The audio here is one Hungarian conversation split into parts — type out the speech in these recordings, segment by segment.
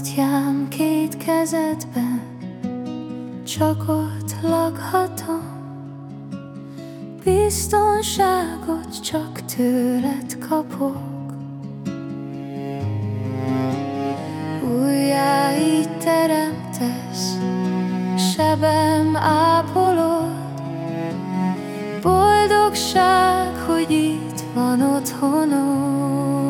Atyám két kezedben Csak ott lakhatom. Biztonságot csak tőled kapok. Újjá így teremtesz Sebem ápolod. Boldogság, hogy itt van otthonom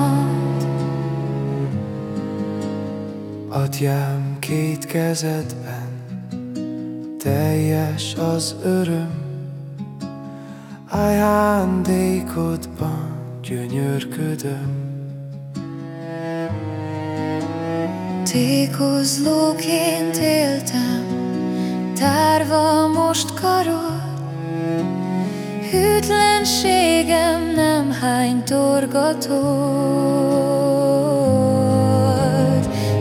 Atyám két kezedben Teljes az öröm. Ajándékodban gyönyörködöm. Tékozlóként éltem, tárva most karod. Hűtlenségem nem hány torgatod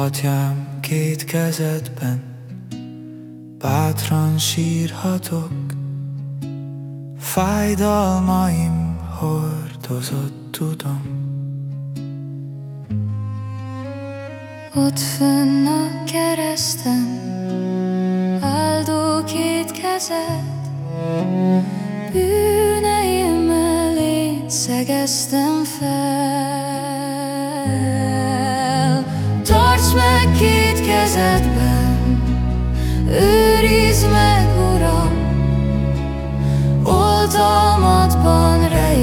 Atyám két kezedben Bátran sírhatok. Fájdalmaim hordozott tudom. Ott fönn a kereszten Áldó két kezed. Bűneimmel én szegeztem fel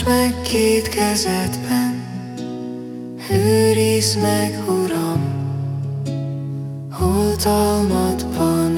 Tarts meg két kezedben, őrizd meg, Uram, oltalmadban.